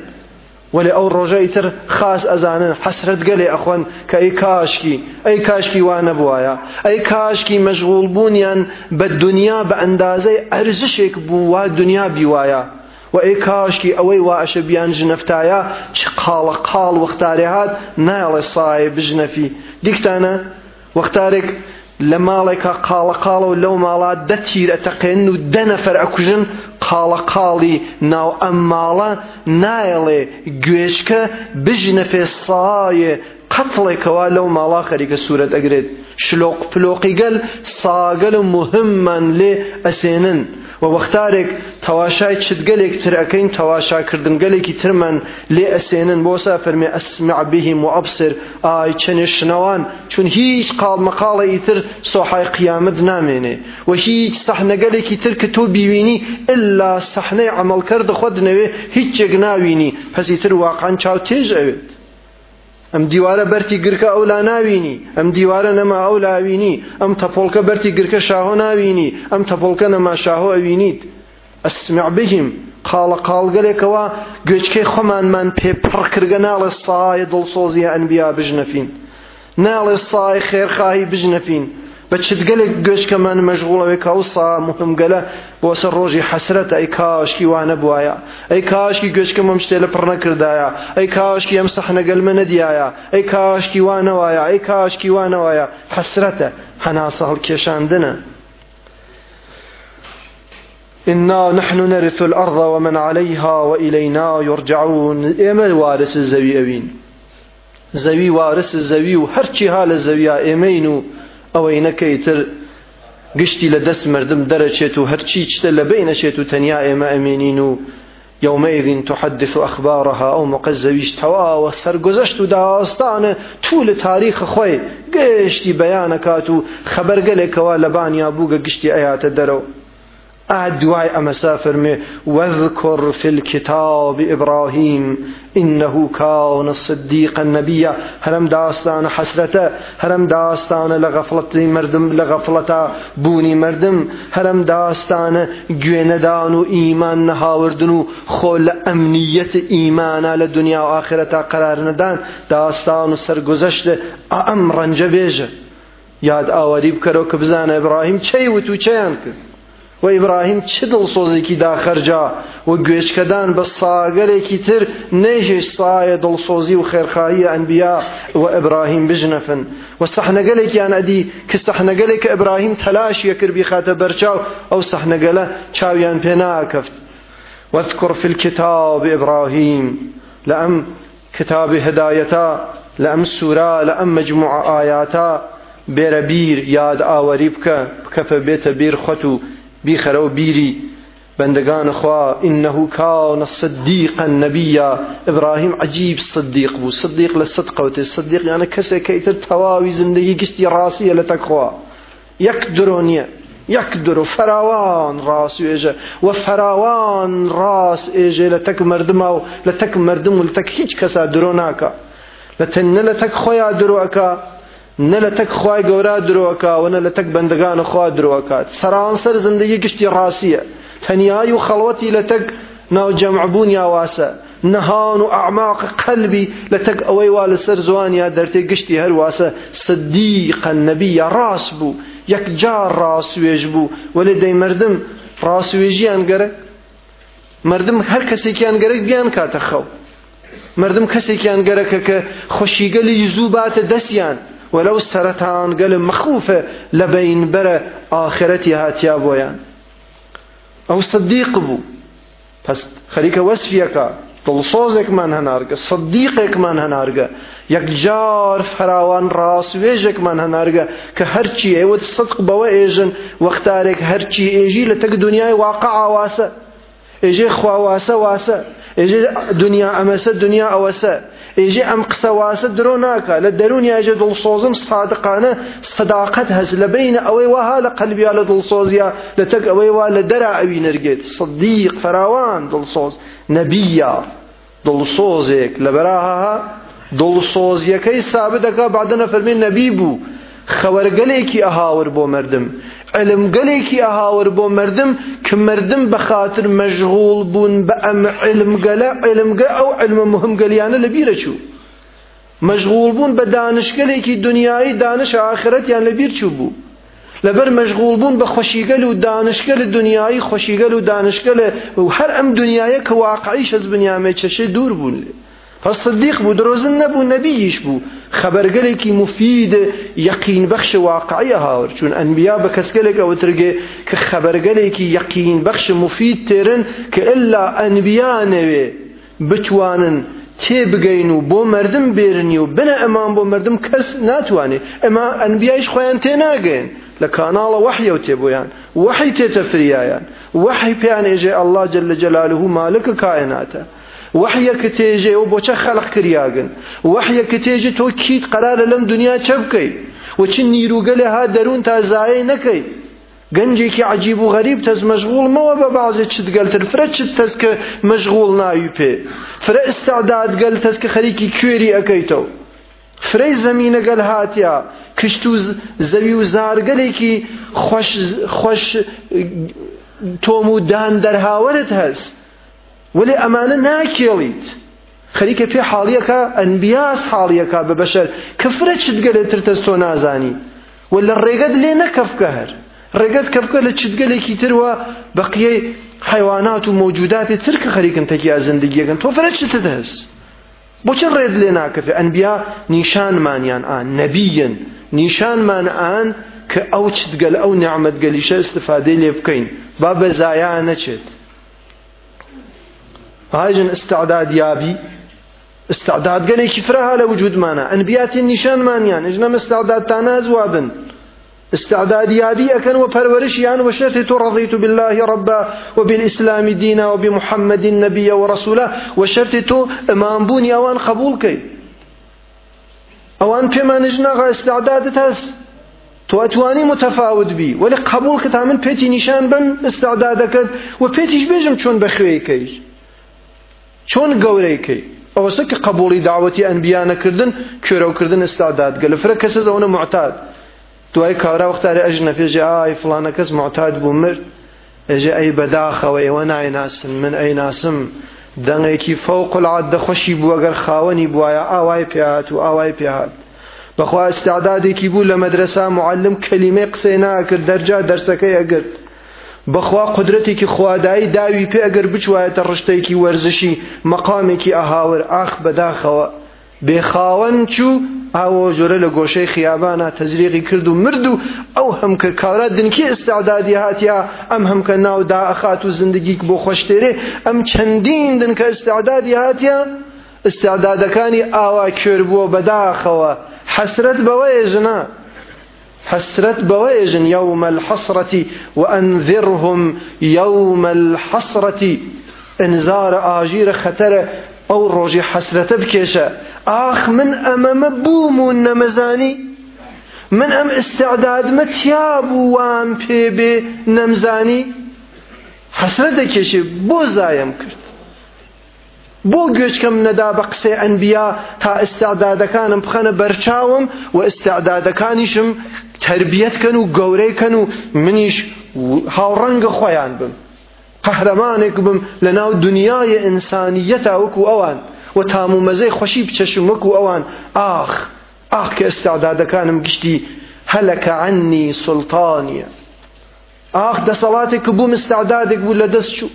ولی ئەو ڕۆژەی تر خاص ئەزانن حەسرەت گەلێ ئەخۆن کە ئەی کاشکی ئەی کاشکی وا نەبووایە ئەی کاشکی مەشغول بوونیان بە دنیا بە ئەندازەی ئەرزشێک بوو وا دنیا بیوایە و ئەی کاشکی ئەوەی وا ئەشە بیان ژنەفتایە چ قاڵە قاڵ وەختارێ هات نایڵێ سایە بژنەفی. دیکتانە وەختارێک لە ماڵێکە قاڵە قاڵە و لەو ماڵا دە تیر ئەتەقێن و دە نەفەر ئەکوژن قاڵە قاڵی ناو ئەم ماڵە نایڵێ گوێچکە بژنە فێسایە قەتڵێکەوە لەو ماڵا خەریکە سوورەت ئەگرێت. شلۆق پلۆقی گەل ساگەل و مهممان لێ ئەسێنن. و وەختارێک تەواشای چتگەلێک تر ئەەکەین تەواشاکردن گەلێکی ترمان لێ ئەسێنن بۆسا فەرمێ ئەسمع بهم و ئەبسر. ئای چەنێ شنەوان چون هیچ قاڵ مەقاڵە ئیتر سۆحای قیامەت نامێنێ. و هیچ سەحنەگەلێکی تر کە تۆ بیوینی ئللا سەحنەی عملکرد خۆ دنەوێ هیچێک ناوینی. پەسی تر واقعان چاو تێژ ئەوێت ئەم دیوارە بەرتی گرکە ئەو لا ناوینی ئەم دیوارە نەما ئەو لاوینی ئەم تەپۆڵکە بەرتی گرکە شاهۆ ناوینی ئەم تەپۆڵکە نەما شاهۆ ئەوینیت. ئەسمع بهم قاڵە قاڵگەلێکەوە گوێچکەی خۆمانمان پێپڕ کردگە ناڵێ سایە دڵسۆزیە ئەنبیا بژنەفین. ناڵێ سای خێرخاهی بژنەفین. بە چتگەلێک گوێشکەمان مەژغوڵەوەی کەوسا مهمگەلە بۆ سەر ڕۆژی حەسرەت ئەی کاشکی وانە بواە ئەی کاشکی گوێشکە مەم شتێ لە پڕ نەکردایە. ئەی کاشکی ئەم سەحنەگەلمە نەدیایە ئەی کاشکی وانەوایە ئەی کاشکی وانەوایە حەسرەتە هەناسە هەڵکێشاندنە إنا نحن نرث الأرض ومن عليها وإلينا يرجعون. إما وارث الزوي أوين زوي وارث الزوي وهرشي هال الزوي إيمين ئەوەی نەکەی تر گشتی لە دەست مردم دەرەچێت و هەرچی چتە لە بین نەچێت و تەنیا ئێمە ئەمێنین و یومەیدین تحدث و ئەخبارها ئەو مقەزەویش تەواوە سەرگۆزەشت و داستانە توو لە تاریخ خۆی گەشتی بەیانەکات و خەبەرگەلێکەوە لە بانیا بووگە گشتی ئەیاتە دەرەوە. الدعاء أما سافر واذكر في الكتاب إبراهيم إنه كان الصديق النبي هرم داستان حسرته هرم داستان لغفلة مردم لغفلة بوني مردم. هرم داستان جويندان و إيمان نهاوردن خول أمنية إيمان لدنيا وآخرة قرار ندان. داستان سرگذشت أمرا جبيجه یاد ئاوەری بکەرەوە کە بزانە ئیبراهیم چەی وت و چیان کرد؟ و ئیبراهیم چ دڵسۆزێکی داخەرجا و گوێشکەدان بە ساگەرێکی تر نەیهێش سایە دڵسۆزی و خێرخایی ئەنبیا و ئیبراهیم بژنەفن و سەحنەگەلێکیان ئەدی کە سەحنەگەلێک کە ئیبراهیم تەلاشیە کرد بیخاتە بەرچاو ئەو سەحنەگەلە چاویان پێ ناکەفت واذكر في الكتاب إبراهيم لأم كتاب هدايتا لأم سورة لأم مجموعة آياتا بيربير ياد آوري بك بكف بيت بير ختو بیخەرە و بیری بەندەگان خوا إنه كان صديقا نبيا. إبراهيم عجيب صديق بو. صديق لصدق وتي. صديق يعني كسي كيتر تواوي زندگي قشتي راسية لتكخوا يكدرونيا يكدر فراوان راس يجا. وفراوان راس يجا. لتك مردم لتك مردم لتك هيج كسا دروناكا. لتن لتك خويا دروكا. نە لە تەک خی گەورە درۆکاوەنە لە تەک بەندگان خوا درۆکات سەرانسەر زندگی گشتی ڕاستیە تەنیایی و خەڵەتی لە تەک ناوجەمعبوون یاواسە نهان و ئەعماق قەلبی لە تەک ئەوەی وا لەسەر زوانیا دەرتێ گشتی هەرواسە سدیقە نەبیە ڕاست بوو یەکجار ڕاستێژ بوو وەلێ دەی مردم ڕاستێژیان گەرە مردم هەر کەسێکیان گەرەک بیان کاتە خەو مردم کەسێکیان گەرەکە کە خۆشیگەلی زوو باتە دەستیان وەلەو سەرەتان گەلم مەخوفە لە بەین بەرە ئاخرەتی هاتیا بۆیان ئەو سەدیق بوو پس خەریکە وەسفیەکە دڵسۆزێکمان هەنارگە سەدیقێکمان هەنارگە یەکجار فراوان ڕاستێژێکمان هەنارگە کە هەرچی ئێوەت سەدق بەوە ئێژن وەختارێک هەرچی ئێژی لە تەک دنیای واقع ئاواسە. ئێژێ خواواسە واسە ئێژێ دنیا ئەمەسە دنیا ئەوەسە. ئێژێ ئەم قسەواسە درۆ ناکە لە دەرونی ئەژێ دڵسۆزم سادقانە سەداقەت هەز لە بینە ئەوەی وها لە قەلبیا لە دڵسۆزیە لە تەک ئەوەی وا لە دەرا ئەوی نەرگێت سەدیق فراوان دڵسۆز نەبیە دڵسۆزێک لە بەراها دڵسۆزیەکەی سابت دەکا بعدەنە فەرمی نەبی بوو خەوەرگەلێکی ئەهاور بۆ مردم. علم گەلێکی ئەهاور بۆ مردم کە مردم بە خاطر مەشغوڵ بوون بە ئەم علمگەلە علمگە ئەو علمە مهم گەلیانە لە بیرە چوو. مەشغوڵ بوون بە دانشگەلێکی دنیایی دانش ئاخرەتیان لە بیر چوو بوو. لەبەر مەشغوڵ بوون بە خۆشیگەل و دانشگەل دنیایی خۆشیگەل و دانشگەل و هەر ئەم دنیاە کە واقعیش ئەس بنیامێ چەشێ دوور بوون لێ. فالصديق بو دروزن نبو نبيش بو خبرگەلێکی مفید یەقین بەخش واقعیە هاور چون ئەنبیا بە کەسگەلێک ئەوە ترگێ کە خبرگەلێکی یەقین بەخش مفید تێرن کە ئللا ئەنبیا نەوێ. بتوانن تێ بگەین و بۆ مردم بێرنی و بنە ئەمان بۆ مردم کەس ناتوانێت ئەمە ئەنبیایش خۆیان تێ ناگەین. لە کاناڵە وەحیە و تێبوویان وەحی تێتە فریایان. وەحی پێیان ئێژێ ئەلله جل جلاله مالکە کائناتە. وحیەکە تێژێ و بۆچە خەلق کریاگن وحیەکە تێژێ تۆ کیت قرارە لەم دنیا چە بکەیت وچ نیروگەلێ ها دەروون تا زایە نەکەی گەنجێکی عجیب و غەریب تەز مەشغوڵمەوە بە بازێ چت گەلتر فرە چت تەس کە مەشغوڵ ناوی پێ فرە ئستعداد گەل تەس کە خەریکی کوێری ئەەکەیتەوە فرەی زمینە گەل هاتیا. کشت و زەوی و زارگەلێکی خۆش تۆم و دان دەرهاوەرت هەست ولی ئەمانە ناکێڵیت. خەریکە پێ حاڵیەکە ئەنبیاس حاڵیەکە بە بەشەر. کەفرە چت گەلێتر تەس تۆ نازانی؟ و لە ڕێگەت لێ نەکەفکە هەر. ڕێگەت کەفکە لە چتگەلێکی تروە بەقیەی حیوانات و موجوداتی تر کە خەریکن تەکیا زندگیەکەن تۆ فرە چتت هەست؟ بۆچە ڕێت لێ ناکەفێ؟ ئەنبیا نیشانمانیان ئان نەبیەن نیشانمان ئان کە ئەو چتگەل ئەو نعمەت گەلیشە استفادەی لێ بکەین. با بە زایان نەچێت هاجن استعداد يابي. استعداد قال كفرها لوجود مانا انبيات النشان مانيان اجنم استعداد تانا زوابن استعداد يابي أكن وبرورش يعني وشرت رضيت بالله ربا وبالإسلام دينا وبمحمد النبي ورسوله وشرت إمام بوني أوان قبول كي أوان بما نجنا استعداد تاس تو أتواني متفاوت بي ولي قبول كتامن بيتي نشان بم استعدادك وبيتيش بيجم شون بخوي قوري كي أو سك قبولي دعوتي أنبياء نكردن كيرو كردن استعداد قال فركسز أونا معتاد. دوای کارا وەختارە ئەژ نەپێژێ ئای فلانە کەس معتاد بوو مرد. ئەژێ ئەی بەداخەوە ئێوە نایناسن من ئەیناسم. دەنگێکی فەوق العاد دەخۆشی بوو ئەگەر خاوەنی بواە ئاوای پێهات و ئاوای پێهات. بەخوا استعدادێکی بوو لە مەدرسا معلم کەلیمەی قسەی ناکرد دەرجا دەرسەکەی ئەگرت. بەخوا قدرەتێکی خوادایی داوی پێ ئەگەر بچوایەتە ڕشتێکی وەرزشی مەقامێکی ئەهاور ئاخ بەداخەوە. بێخاوەن چوو ئاوە جۆرە لە گۆشەی خیابانە تەزریقی کرد و مرد و ئەو هەمکە کارە دنکی ئستعدادی هاتیە ئەم هەمکە ناودا ئەخات و زندگیک بۆ خۆشتێرێ ئەم چەندین دنکە ئستعدادی هاتیە استعدادەکانی ئاوا کوێر بووە بەداخەوە. حەسرەت بەوەیە ژنە حسرت بويجن يوم الحسرة وأنذرهم يوم الحسرة. انذار آجير خطر أو روجي حسرة بكيشة آخ من أمام بوم نمزاني من أم استعداد متياب وان بي نمزاني حسرتكشي بو زايم کرد. بۆ گوێچکەم نەدا بە قسەی ئەنبیا تا ئستعدادەکانم بخەنە بەرچاوم و ئستعدادەکانیشم تربیەتکەن و گەورەیکەن و منیش هاوڕەنگە خۆیان بم. قەهرەمانێک بم لە ناو دنیای ئینسانیەتا وەکو ئەوان و تام و مەزەی خۆشی بچەشم وەکو ئەوان. ئاخ ئاخ کە ئستعدادەکانم گشتی هەلەکە عنی سڵتانیە. ئاخ دەسەڵاتێک کە بووم استعدادێک بوو لە دەست چوو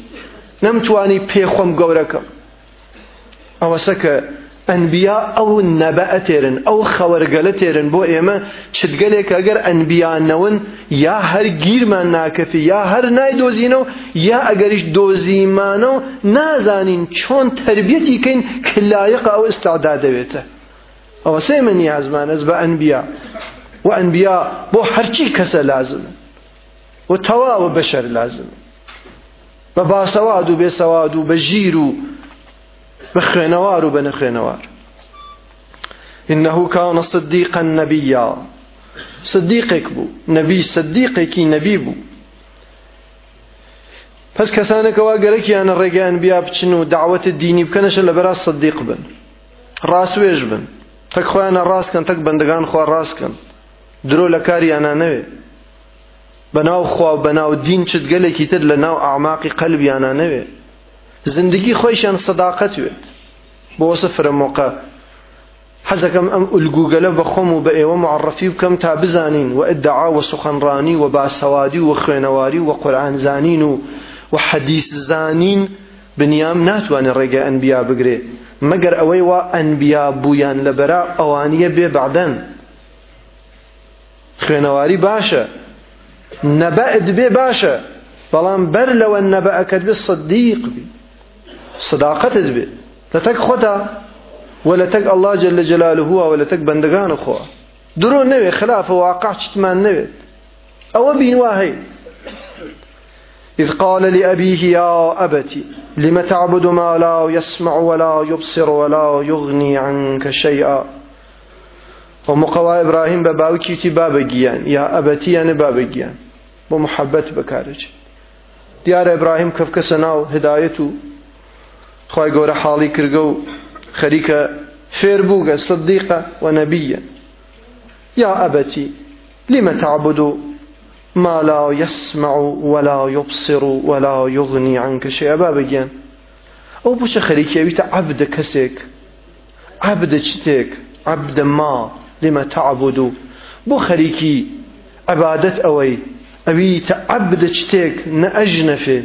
نەمتوانی پێخۆم گەورەکەم. ئەوەسە کە ئەنبیا ئەو نەبەئە تێرن ئەو خەوەرگەلە تێرن بۆ ئێمە چتگەلێک ئەگەر ئەنبیانەون یا هەر گیرمان ناکەفی یا هەر نایدۆزینەوە یا ئەگەریش دۆزیمانەوە نازانین چۆن تربیەتی کەین کلایق ئەو ئستادا دەوێتە. ئەوە سێ من نیازمانەز بە ئەنبیا. و ئەنبیا بۆ هەرچی کەسە لازم. و تەواوە بەشەر لازم. بە باسەواد و بێسەواد و بە ژیر و بخينوار وبنخينوار إنه كان صديقا نبيا. صديقك بو. نبي صديقك نبي بو. پس کەسانێکەوە گەرەکیانە ڕێگەیان بیا بچن و داوەت دینی بکەنەشە لە بەرا سەدیق بن. ڕاستێژ بن. تەک خۆیانە ڕاستکەن تەک بەندگان خوا ڕاستکەن درۆ لە کاریانە نەوێ. بەناو خوا بەناو دین چت گەلێکی تر لە ناو ئاماقی قەلبیانە نەوێ. زندگی خۆیشان سەداقەت وێت. بۆ سفرە مۆقە حەزەکەم ئەم ئولگوگەلە بە خۆم و بە ئێوە معڕەفی بکەم تا بزانین و ئەدعا و سخەنڕانی و باسەوادی و خوێنەواری و قورآن زانین و و حەدیث زانین بنیام ناتوانێت ڕێگە ئەنبیا بگرێ. مەگەر ئەوەی وا ئەنبیا بوویان لە بەرا ئەوانیە بێ بەعدەن. خوێنەواری باشە. نەبەئت بێ باشە. بەڵام بەر لەوە نەبەئەکەت بێ صدیق بی. صداقتت بێت لە تەک خۆتا تەک الله جل جلاله ولا تەک بەندەگان خۆ درۆ نەوێ خلافە واقع چتمان نەوێت ئەوە بینواهەی إذ قال لأبيه يا أبتي لم تعبد ما لا يسمع ولا يبصر ولا يغني عنك شيئا ومقوى إبراهيم بباوكي تي بابجيان يا أبتي يعني بابجيان ومحبت بكارج ديار إبراهيم كيف كسناو هدايته خی گەورە حاڵی کردگە و خەریکە فێر بووگە صدیقە و نەبیە. يا أبت لم تعبد ما لا يسمع ولا يبصر ولا يغني عنك شيئا بابگیان ئەو بچە خەریکیەویتە عبدە کەسێک. عبدە چتێک؟ عبدە ما لما تعبد بۆ خەریکی عبادەت ئەوەی ئەویتە عبدە چتێک نە ئەژنەفێ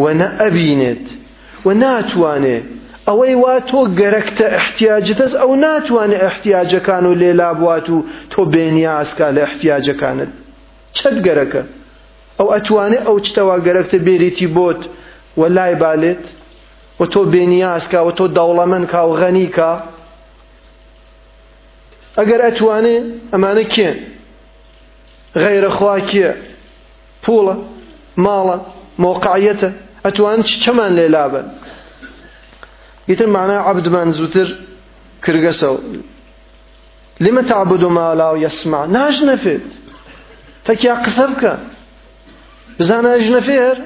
و نە ئەبینێت. و ناتوانێ ئەوەی وا تۆ گەرەکتە احتیاجتەس ئەو ناتوانێ احتیاجەکان و لێلا بوات و تۆ بێنیاسکا لە احتیاجەکانت. چەت گەرەکە؟ ئەو ئەتوانێ ئەو چتەوە گەرەکتە بێریتی بۆت. و لای بالێت و تۆ بێنیاسکا و تۆ دەوڵەمەند کا و غەنی کا. ئەگەر ئەتوانێ ئەمانە کێن خواكية پوڵە ماڵە موقعیەتە ئەتوان چەمان لێلابن ئیتر معنای عبدمان زووتر کردگەسەوە لما تعبد ما لا يسمع ناج نفد تكيا قسبك بزانا اجنفير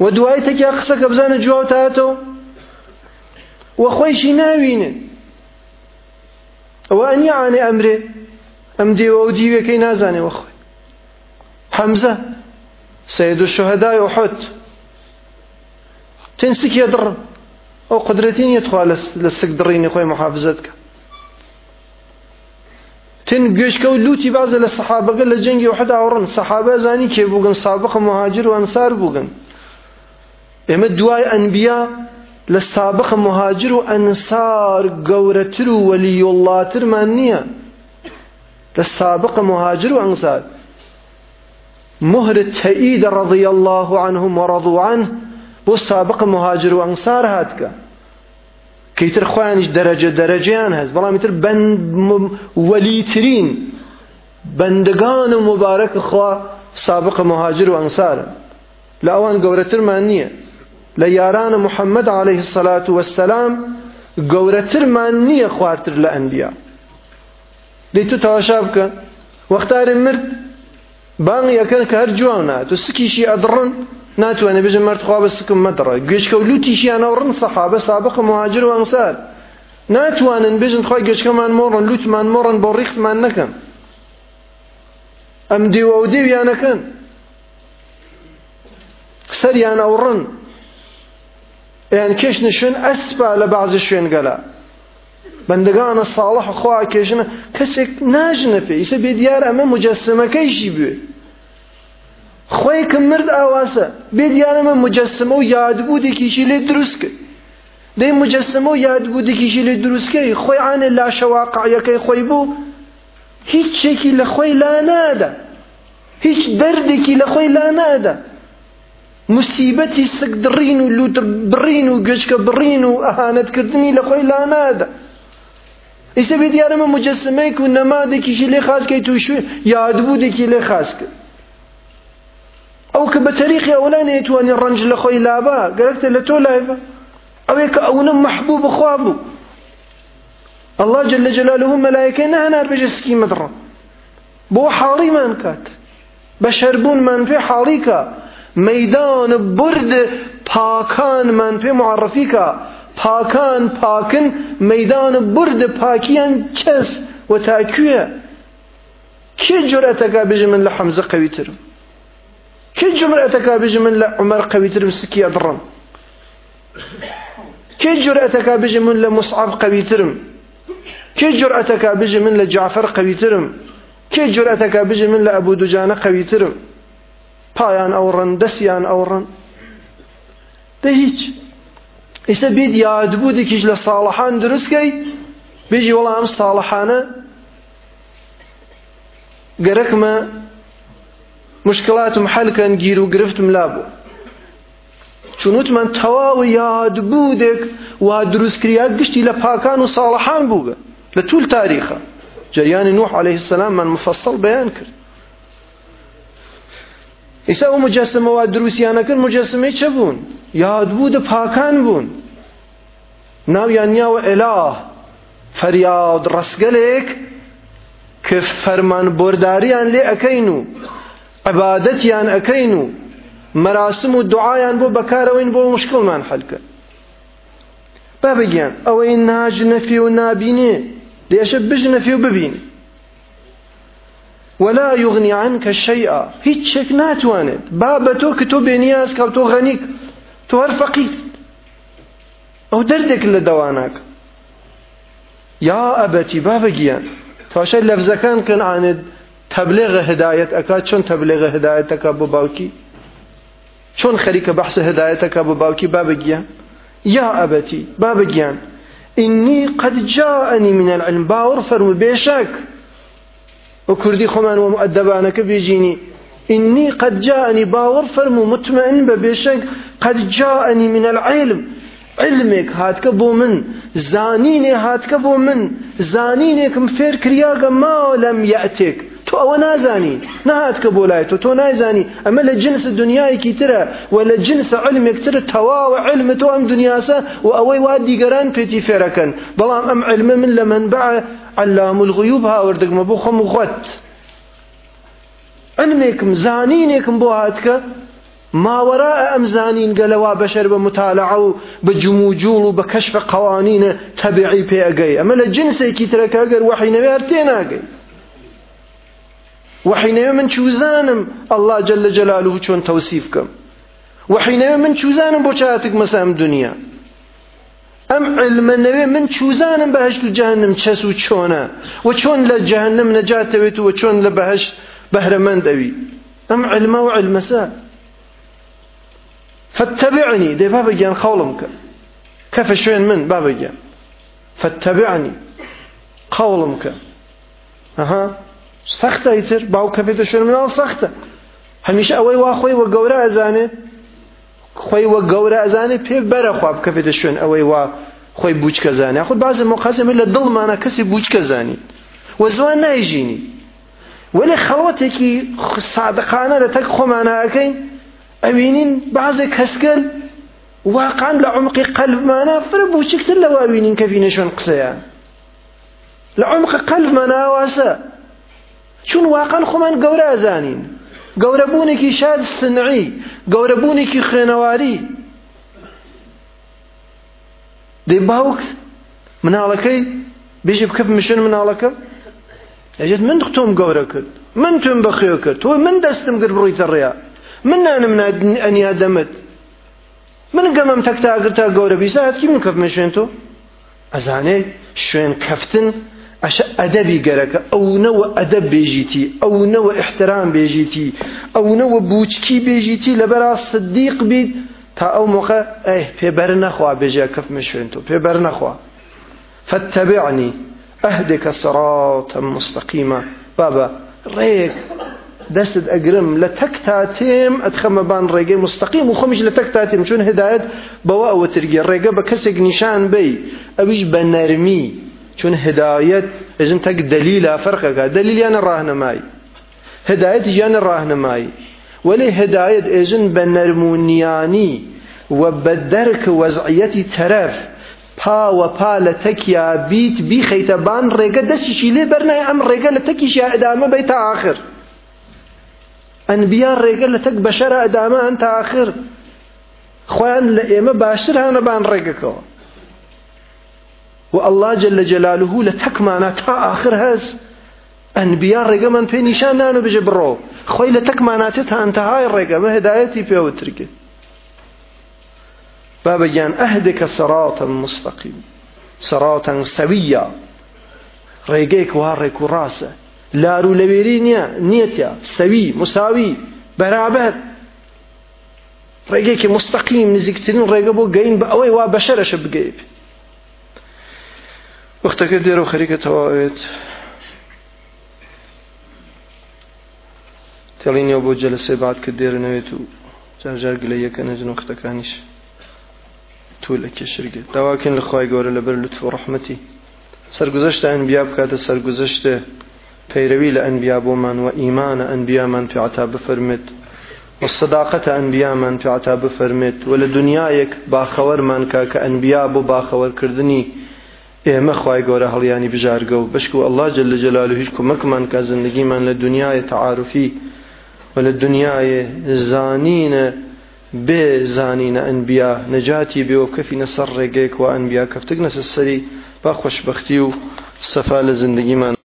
ودواي تكيا قسك بزانا جواو تاتو وخويشي ناوين وأن يعني أمري أمدي وودي وكي نازاني وخوي حمزة سيد الشهداء أحد. تنسك يضر أو قدرتين يدخل لسك دريني خوي محافظتك. تن گوشکە و لوتی بازە لە سەحابەکە لە جەنگی وحدا ئەوڕن سەحابە زانی کێ بووگن سابق مهاجر و ئەنسار بووگن ئێمە دوای ئەنبیا لە سابق مهاجر و ئەنسار گەورەتر و وەلیوڵاترمان نییە لە سابق مهاجر و ئەنسار مهر التأييد رضي الله عنهم ورضوا عنه. بو سابق مهاجر وأنصار هاتك كيتر خوانش درجة درجيان هز بەڵام تر بند وەلیترین بەندگان و مبارەك خوا سابق مهاجر و ئەنسارە لە ئەوان گەورەترمان نییە. لە یارانە محەممەد عليه الصلاة والسلام گەورەترمان نییە خوارتر لە ئەندیا. دەی تو تەواشا بکە. وەختارێ مرد بانگ یەکەن کە هەر جوانە تو سکیشی ئەدڕن ناتوانێت بژم مردخوا بە سکم مەدڕە گوێچکە و لوتیشیانە ڕن سەحابە سابق مهاجر و ئەنسار ناتوانن بژن خۆی گەچکەمان مۆڕن لوتمان مۆڕن بۆ ڕیختمان نەکەن ئەم دیوە و دیویانەکەن سەریان ئەوڕن یان کێشنە شوێن ئەسپا لە بازی شوێن گەلا بەندگانە ساڵح خوا کێژنە کەسێک ناژنە پێ ئیسە بێ دیار ئەمە مجەسمەکەیشی بوێ خۆی کە مرد ئاواسە بێ دیارەمە مجەسمە و یادبوودێکیشی لێ دروست کرد دەی مجەسمە و یادبوودێکیشی لێ دروستکەی خۆی عانێ لاشەواقعیەکەی خۆی بوو هیچ شێکی لە خۆی لا نادا هیچ دەردێکی لە خۆی لا نادا مصیبەتی سک دڕین و لوتر بڕین و گەشکە بڕین و ئەهانەتکردنی لە خۆی لا نادا ئیسە بێ دیارەمە مجەسمەیەک و نەمادێکیشی لێ خاستکەی تووشوێ یادبوودێکی لێ خاست کرد ئەو کە بە تەریخی ئەولا نێتوانی ڕنج لە خۆی لابا لە تۆ لایبە ئەوەیە کە ئەوە محبوب بخوا بوو الله جل جلاله ملائكة نهنار بجسكي مدرة بو حاڵی مان کات بەشەربوون مان پێ حاڵیکە مەدان برد پاکان مان پێ معرفیکە پاکان pakan pakın meydanı burdi pakiyen kes ve taküye. Ki cüreteka biziminle Hamza kavitirim. Ki cüreteka biziminle Ömer kavitirim sikiye dırım. Ki cüreteka biziminle Mus'ab kavitirim. Ki cüreteka biziminle Cafer kavitirim. Ki cüreteka biziminle Ebu Ducane kavitirim. Payan avran, desyan avran. De hiç. دجانة قوي ترم پایان ئەوڕن دەستیان ئەوڕن دە هیچ ئێستا بێت یادبوو لە ساڵحان دروستکەی بێژی وەڵام ساڵحانە گەرەکمە مشکلاتم حەلکەن گیر و گرفتم لابوو چونوتمان تەواو یادبوودێک وا دروستکریا گشتی لە پاکان و ساڵحان بووگە لە طول تاریخە جریانی نوح عليه السلام من مفصل بەیان کرد ئێستا ئەو مجەسمەوە دروستیانەکرد مجەسمەی چە یادبوو پاکان بوون. ناویان نیاوە ئێلاه فەریاد ڕستگەلێک کە فەرمان بۆرداریان لێ ئەەکەین و عبادەتیان ئەەکەین و مەراسم و دوعایان بۆ بەکارەوەین بۆ مشکڵمان حەلکە. با بگیان ئەوەی ناژ نەفی و نابینێ لێشە بژ نەفی و ببین. ولا يغني عنك شيئا هیچ شێک ناتوانێت. با بە تۆ کە تۆ بێنیاز کە تۆ غەنیک. تۆ هەر فەقیر ئەو دەردێک لە دەواناکە يا أبت بابگیان تاشە لەفزەکان کەن ئاێت تبلیغ هدایت اکا چون تبلیغ هدایت اکا بو باوکی؟ چون خریک بحث هدایت اکا بو باوکی بابگیان يا أبت بابگیان إني قد جاءني من العلم باور فرمو بيشك وكردي خمان ومؤدبانك بيجيني إني قد جاءني باور فرمو مطمئن ببيشك قد جاءني من العلم. علمك هاتك بو من زانيني هاتك بو من زانینێکم فێر کریاگە ماوە لەم یەتێک تۆ ئەوە نازانی نهات کە بۆ لای تۆ تۆ نایزانی ئەمە لە جنس دنیایەکی ترە و لە جنس علمێکترە تەواوە علم تۆ ئەم دنیاسە و ئەوەی وا دیگەران پێتی فێرەکەن بەڵام ئەم علمە من لە منبع علام الغیوب هاوردگمە بۆ خۆم غوت. علمێکم زانینێکم بۆ هاتکە ماوەراء ئەم زانینگەلەوا بەشەر بە متالعە و بە جموجوڵ و بە کەشف قوانینە تەبعی پێ ئەگەی ئەمە لە جنسێکی ترەکە گەر وحینەوێ تێناگەی وحینەوە من چوزانم الله جل جلاله چۆن تەوسیف بکەم وحینەوە من چوزانم بۆ چاتێک مەسا ئەم دنیا ئەم علمەنەوێ من چوزانم بەهشت و جەهنم چەس و چۆنە و چۆن جەهنم نەجاتەوێت و چۆن بەهرەمەند ئەوی ئەم علمە و علمەسە فاتبعني. دي بابا جان قولم كيف شوين من بابا جان؟ فاتبعني. قولم ك. أها. سخته يتر باو كفيت شوين من؟ سخته. همیشه اوی وا خوی و گوره ازانه. خوی و گوره ازانه پی بره خواب کفیت شوین؟ اوی وا خوی بوچ کزانه خود بعض موقعات من دل معنا کسی بوچ کزانی و وەێ خەڵەتێکی سادەخانە لە تەک خۆمانەکەین ئەوینین بازێک کەسکەل واقعان لە عمقی قەلبمانە فر بچکتر لە واوینین کە بینە شوێن قسەیە. لە عمق قەلبمانەواسە چون واقعان خۆمان گەورە ئەزانین گەورەبوونێکی شاد سنعی گەورەبوونێکی خوێنەواری. دەی باوک مناڵەکەی بێژێ بکەپ مشن مناڵەکە. ئەجێت من گەورە کرد من بەخێ کرد تۆ من دەستم کرد بڕیتە ڕێە من نانم ئەنیا دەمت من گەمەم تەکتاگرتا گەورە بیساەتکی من کەف مەشوێن تۆ ئەزانێت شوێن کەفتن ئەش ئەدەبی گەرەکە ئەو نەوە ئەدەب بێژیتی ئەو نەوە احترام بێژیتی ئەو نەوە بوچکی بێژیتی لەبەرا سدیق بیت تا ئەو موقع ئەی پێبەر نەخوا بێژە کەف مەشوێن تۆ پێبەر نەخوا فاتبعني. أهدك صراطا مستقيما. بابا ڕێک دەستت ئەگرم لە تەک تا تێم ئەتخەمەبان ڕێگەی مستەقیم و خۆمیش لە تەک تا تێم چون هدایەت بەوە ئەوە ترگێ ڕێگە بە کەسێک نیشان بی ئەویش بە نەرمی چون هدایەت ئەژن تەک دلیلە فەرقەکە دلیلیانە ڕاهنەمای هدایەت ژیانە ڕاهنەمایی تەرەف پاوە پا لە تەکیا بیت بیخەیتە بان ڕێگە دەستیشی لێ بەرنای ئەم ڕێگە لە تەکیشی ئەدامە بیت تا آخر. ئەنبیان ڕێگە لە تەک بەشەرە ئەدامان تا آخر. خۆیان لە ئێمە باشتر هەنەبان ڕێگەکەەوە و الله جل جلاله لە تەکمانە تا آخر هەست. ئەنبیان ڕێگەمان پێ نیشان نانە بژە بڕۆ. خۆی لە تەکماناتێت تا ئەنتەهای ڕێگە بە هدایەتی پێوەترکرد بابا جان أهدك صراطا مستقيم. صراطا ڕێگەیەک وا ڕێک و ڕاستە لارو لەوێری نییە نیەتە سەوی مساوی بەرابەر ڕێگەیەکی مستەقیم نزیکترین ڕێگە بۆ گەین بە ئەوەی وا بەشەرەشە بگەیت وەختەکە دێرە و خەریکە تەواوێت تێڵینەوە بۆ جەلسێ بعد کە دێرنەوێت و جارجار گلە یەکە نەجن وەختەکانیش تو لە کێشرگێت داواکەن لە خی گەورە لەبەر لوتف و ڕەحمەتی سەرگوزەشتە ئەنبیا بکاتە سەرگوزەشتە پەیرەوی لە ئەنبیا بۆمان و ئیمانە ئەنبیامان پێعتا بفەرمێت وصداقەتە ئەنبیامان پێعتا بفەرمێت و لە دنیایەک باخەوەرمان کا کە ئەنبیا بۆ باخەوەرکردنی ئێمە خی گەورە هەڵیانی بژارگە و بشک و الله جل لە جلال هیچ کومەکمان کا زندگیمان لە دنیای تعاعرفی و لە دنیای زانینە بێ زانینە ئەنبیا نەجاتی بێ و کەفی نەسەر ڕێگەیەک و ئەنبیا کەفتک نەسەر سەری با خۆشببختی و